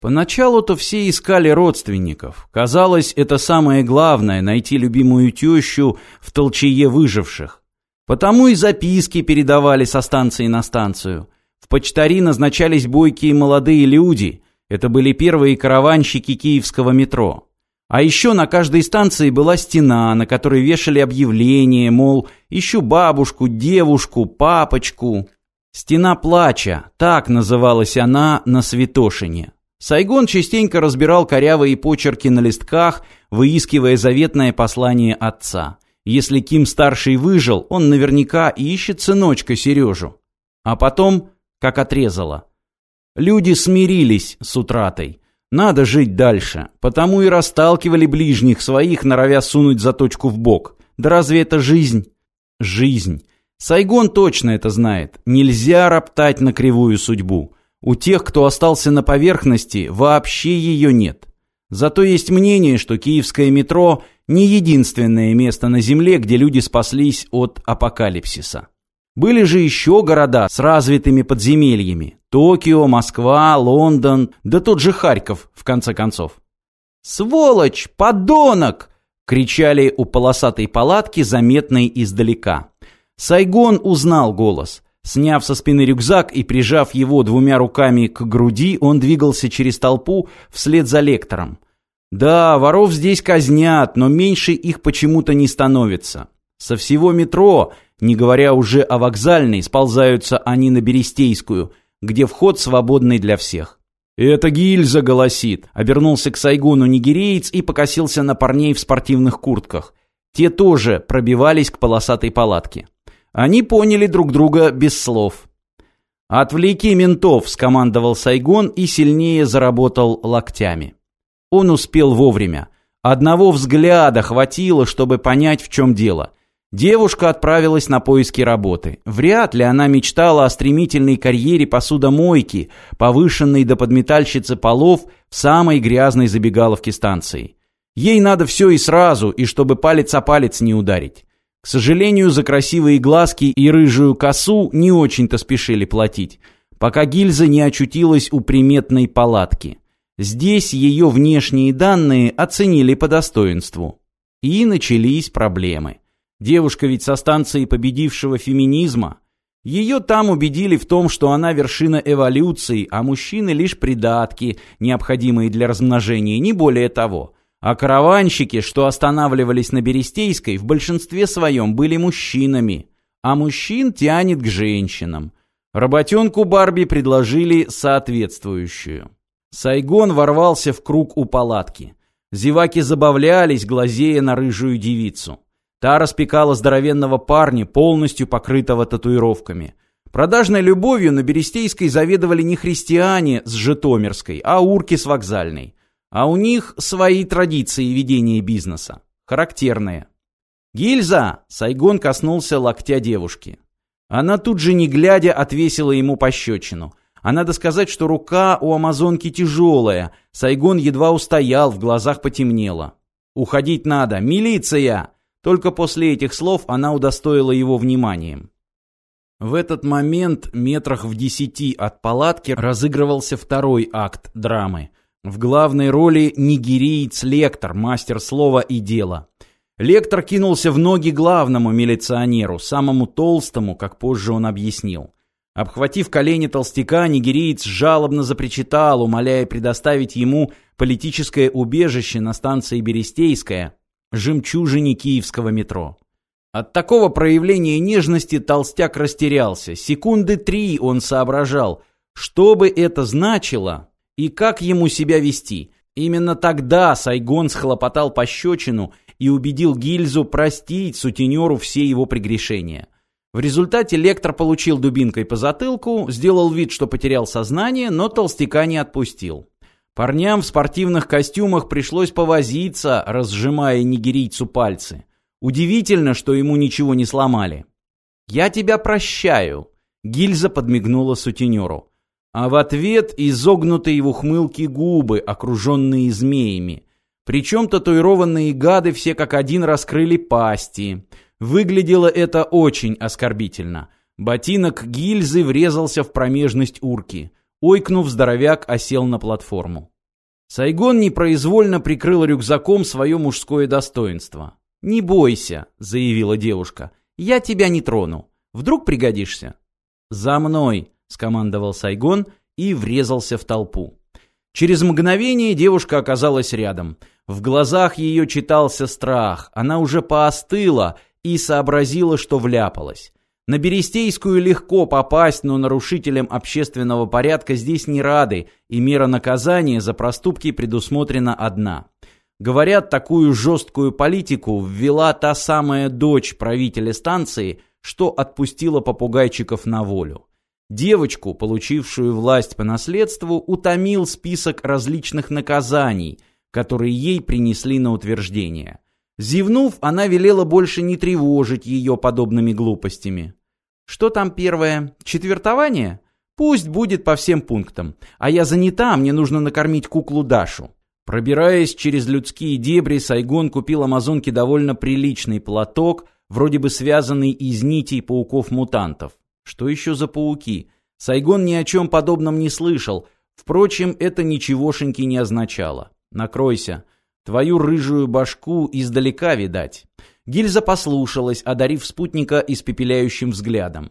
Поначалу-то все искали родственников. Казалось, это самое главное – найти любимую тещу в толчее выживших. Потому и записки передавали со станции на станцию. В почтари назначались бойкие молодые люди. Это были первые караванщики киевского метро. А еще на каждой станции была стена, на которой вешали объявления, мол, ищу бабушку, девушку, папочку. Стена плача, так называлась она на Святошине. Сайгон частенько разбирал корявые почерки на листках, выискивая заветное послание отца. Если Ким-старший выжил, он наверняка ищет сыночка Сережу. А потом, как отрезало. Люди смирились с утратой. Надо жить дальше, потому и расталкивали ближних своих, норовя сунуть заточку в бок. Да разве это жизнь? Жизнь. Сайгон точно это знает. Нельзя роптать на кривую судьбу. У тех, кто остался на поверхности, вообще ее нет. Зато есть мнение, что киевское метро не единственное место на Земле, где люди спаслись от апокалипсиса. Были же еще города с развитыми подземельями. Токио, Москва, Лондон, да тот же Харьков, в конце концов. «Сволочь! Подонок!» — кричали у полосатой палатки, заметной издалека. Сайгон узнал голос. Сняв со спины рюкзак и прижав его двумя руками к груди, он двигался через толпу вслед за лектором. Да, воров здесь казнят, но меньше их почему-то не становится. Со всего метро, не говоря уже о вокзальной, сползаются они на Берестейскую, где вход свободный для всех. «Это гильза голосит», — обернулся к Сайгону нигериец и покосился на парней в спортивных куртках. Те тоже пробивались к полосатой палатке. Они поняли друг друга без слов. «Отвлеки ментов», — скомандовал Сайгон и сильнее заработал локтями. Он успел вовремя. Одного взгляда хватило, чтобы понять, в чем дело. Девушка отправилась на поиски работы. Вряд ли она мечтала о стремительной карьере посудомойки, повышенной до подметальщицы полов в самой грязной забегаловке станции. Ей надо все и сразу, и чтобы палец о палец не ударить. К сожалению, за красивые глазки и рыжую косу не очень-то спешили платить, пока гильза не очутилась у приметной палатки. Здесь ее внешние данные оценили по достоинству. И начались проблемы. Девушка ведь со станции победившего феминизма. Ее там убедили в том, что она вершина эволюции, а мужчины лишь придатки, необходимые для размножения, не более того. А караванщики, что останавливались на Берестейской, в большинстве своем были мужчинами, а мужчин тянет к женщинам. Работенку Барби предложили соответствующую. Сайгон ворвался в круг у палатки. Зеваки забавлялись, глазея на рыжую девицу. Та распекала здоровенного парня, полностью покрытого татуировками. Продажной любовью на Берестейской заведовали не христиане с Житомирской, а урки с вокзальной. А у них свои традиции ведения бизнеса. Характерные. «Гильза!» — Сайгон коснулся локтя девушки. Она тут же, не глядя, отвесила ему пощечину. А надо сказать, что рука у амазонки тяжелая. Сайгон едва устоял, в глазах потемнело. «Уходить надо! Милиция!» Только после этих слов она удостоила его вниманием. В этот момент, метрах в десяти от палатки, разыгрывался второй акт драмы. В главной роли нигериец-лектор, мастер слова и дела. Лектор кинулся в ноги главному милиционеру, самому толстому, как позже он объяснил. Обхватив колени толстяка, нигериец жалобно запричитал, умоляя предоставить ему политическое убежище на станции Берестейская, жемчужине киевского метро. От такого проявления нежности толстяк растерялся. Секунды три он соображал, что бы это значило, и как ему себя вести. Именно тогда Сайгон схлопотал пощечину и убедил гильзу простить сутенеру все его прегрешения. В результате лектор получил дубинкой по затылку, сделал вид, что потерял сознание, но толстяка не отпустил. Парням в спортивных костюмах пришлось повозиться, разжимая нигерийцу пальцы. Удивительно, что ему ничего не сломали. «Я тебя прощаю», — гильза подмигнула сутенеру а в ответ изогнутые в ухмылке губы, окруженные змеями. Причем татуированные гады все как один раскрыли пасти. Выглядело это очень оскорбительно. Ботинок гильзы врезался в промежность урки. Ойкнув, здоровяк осел на платформу. Сайгон непроизвольно прикрыл рюкзаком свое мужское достоинство. «Не бойся», — заявила девушка, — «я тебя не трону. Вдруг пригодишься?» «За мной», — скомандовал Сайгон и врезался в толпу. Через мгновение девушка оказалась рядом. В глазах ее читался страх, она уже поостыла и сообразила, что вляпалась. На Берестейскую легко попасть, но нарушителям общественного порядка здесь не рады, и мера наказания за проступки предусмотрена одна. Говорят, такую жесткую политику ввела та самая дочь правителя станции, что отпустила попугайчиков на волю. Девочку, получившую власть по наследству, утомил список различных наказаний, которые ей принесли на утверждение. Зевнув, она велела больше не тревожить ее подобными глупостями. Что там первое? Четвертование? Пусть будет по всем пунктам. А я занята, мне нужно накормить куклу Дашу. Пробираясь через людские дебри, Сайгон купил амазонке довольно приличный платок, вроде бы связанный из нитей пауков-мутантов. Что еще за пауки? Сайгон ни о чем подобном не слышал. Впрочем, это ничегошеньки не означало. Накройся. Твою рыжую башку издалека видать. Гильза послушалась, одарив спутника испепеляющим взглядом.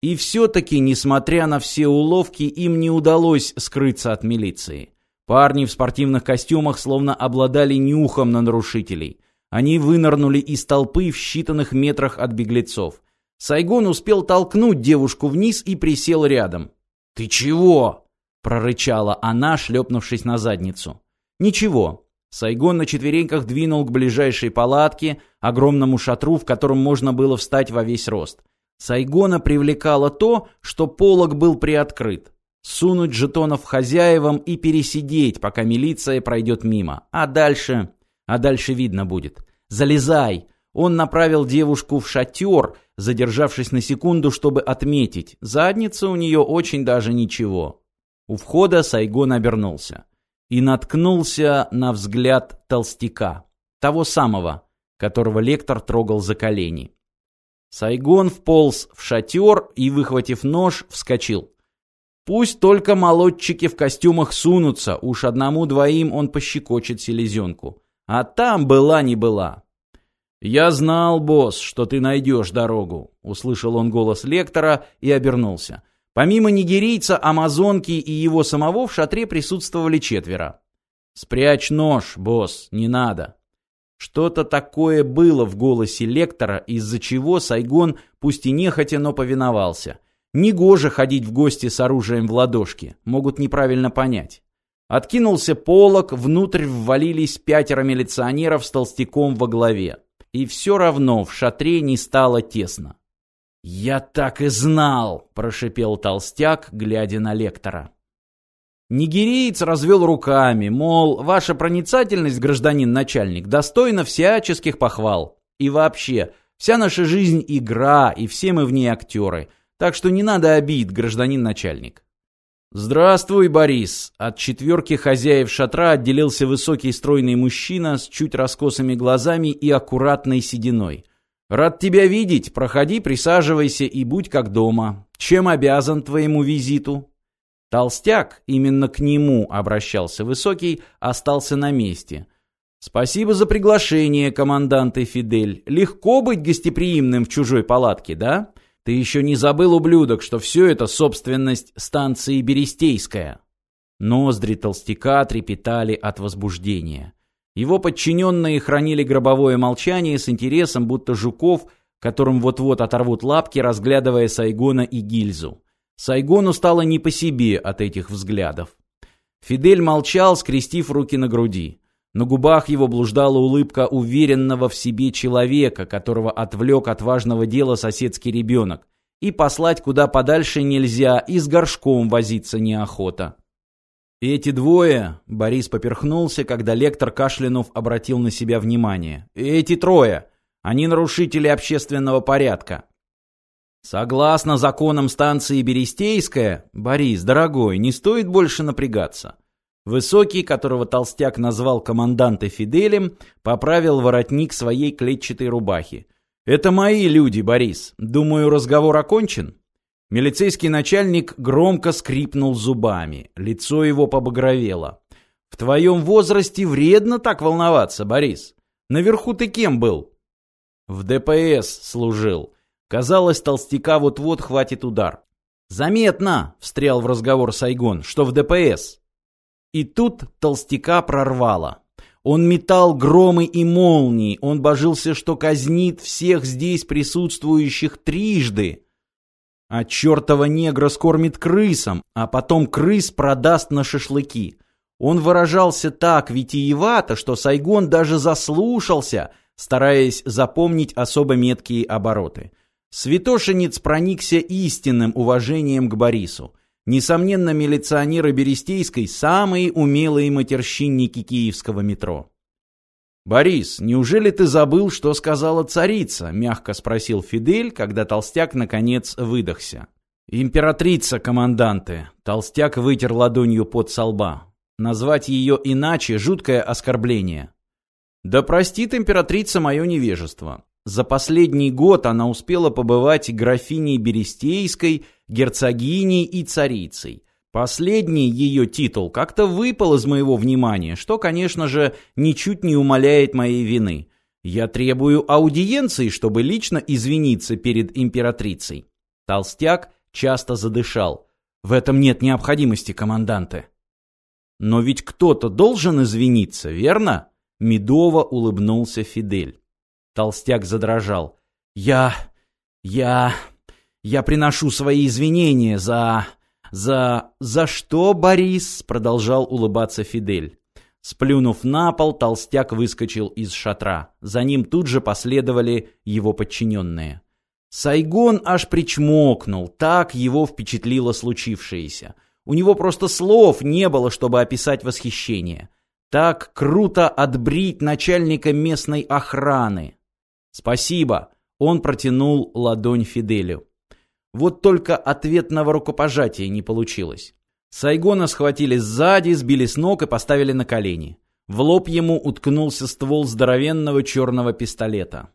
И все-таки, несмотря на все уловки, им не удалось скрыться от милиции. Парни в спортивных костюмах словно обладали нюхом на нарушителей. Они вынырнули из толпы в считанных метрах от беглецов. Сайгон успел толкнуть девушку вниз и присел рядом. «Ты чего?» – прорычала она, шлепнувшись на задницу. «Ничего. Сайгон на четвереньках двинул к ближайшей палатке, огромному шатру, в котором можно было встать во весь рост. Сайгона привлекало то, что полог был приоткрыт. Сунуть жетонов хозяевам и пересидеть, пока милиция пройдет мимо. А дальше... А дальше видно будет. «Залезай!» Он направил девушку в шатер, задержавшись на секунду, чтобы отметить. Задница у нее очень даже ничего. У входа Сайгон обернулся и наткнулся на взгляд толстяка, того самого, которого лектор трогал за колени. Сайгон вполз в шатер и, выхватив нож, вскочил. Пусть только молодчики в костюмах сунутся, уж одному-двоим он пощекочет селезенку. А там была не была. «Я знал, босс, что ты найдешь дорогу», — услышал он голос лектора и обернулся. Помимо нигерийца, амазонки и его самого в шатре присутствовали четверо. «Спрячь нож, босс, не надо». Что-то такое было в голосе лектора, из-за чего Сайгон, пусть и нехотя, но повиновался. Негоже ходить в гости с оружием в ладошке, могут неправильно понять. Откинулся полог, внутрь ввалились пятеро милиционеров с толстяком во главе. И все равно в шатре не стало тесно. «Я так и знал!» – прошипел толстяк, глядя на лектора. Нигериец развел руками, мол, ваша проницательность, гражданин начальник, достойна всяческих похвал. И вообще, вся наша жизнь – игра, и все мы в ней актеры. Так что не надо обид, гражданин начальник. «Здравствуй, Борис!» От четверки хозяев шатра отделился высокий стройный мужчина с чуть раскосыми глазами и аккуратной сединой – Рад тебя видеть. Проходи, присаживайся и будь как дома. Чем обязан твоему визиту? Толстяк, именно к нему обращался Высокий, остался на месте. Спасибо за приглашение, командант Фидель. Легко быть гостеприимным в чужой палатке, да? Ты еще не забыл, ублюдок, что все это собственность станции Берестейская. Ноздри толстяка трепетали от возбуждения. Его подчиненные хранили гробовое молчание с интересом, будто жуков, которым вот-вот оторвут лапки, разглядывая Сайгона и гильзу. Сайгону стало не по себе от этих взглядов. Фидель молчал, скрестив руки на груди. На губах его блуждала улыбка уверенного в себе человека, которого отвлек от важного дела соседский ребенок. И послать куда подальше нельзя, и с горшком возиться неохота. Эти двое, Борис поперхнулся, когда лектор Кашлянов обратил на себя внимание. Эти трое, они нарушители общественного порядка. Согласно законам станции Берестейская, Борис, дорогой, не стоит больше напрягаться. Высокий, которого толстяк назвал команданта Фиделем, поправил воротник своей клетчатой рубахи. «Это мои люди, Борис. Думаю, разговор окончен?» Милицейский начальник громко скрипнул зубами. Лицо его побагровело. «В твоем возрасте вредно так волноваться, Борис. Наверху ты кем был?» «В ДПС служил. Казалось, толстяка вот-вот хватит удар. «Заметно!» — встрял в разговор Сайгон, что в ДПС. И тут толстяка прорвало. Он метал громы и молнии, он божился, что казнит всех здесь присутствующих трижды. А чертова негра скормит крысам, а потом крыс продаст на шашлыки. Он выражался так витиевато, что Сайгон даже заслушался, стараясь запомнить особо меткие обороты. Святошинец проникся истинным уважением к Борису. Несомненно, милиционеры Берестейской – самые умелые матерщинники киевского метро. «Борис, неужели ты забыл, что сказала царица?» – мягко спросил Фидель, когда толстяк наконец выдохся. «Императрица, команданты!» – толстяк вытер ладонью под со лба. Назвать ее иначе – жуткое оскорбление. «Да простит императрица мое невежество. За последний год она успела побывать графиней Берестейской, герцогиней и царицей. Последний ее титул как-то выпал из моего внимания, что, конечно же, ничуть не умаляет моей вины. Я требую аудиенции, чтобы лично извиниться перед императрицей. Толстяк часто задышал. В этом нет необходимости, команданты. Но ведь кто-то должен извиниться, верно? Медово улыбнулся Фидель. Толстяк задрожал. «Я... я... я приношу свои извинения за... за... за что, Борис?» Продолжал улыбаться Фидель. Сплюнув на пол, толстяк выскочил из шатра. За ним тут же последовали его подчиненные. Сайгон аж причмокнул, так его впечатлило случившееся. У него просто слов не было, чтобы описать восхищение. Так круто отбрить начальника местной охраны. «Спасибо!» Он протянул ладонь Фиделю. Вот только ответного рукопожатия не получилось. Сайгона схватили сзади, сбили с ног и поставили на колени. В лоб ему уткнулся ствол здоровенного черного пистолета.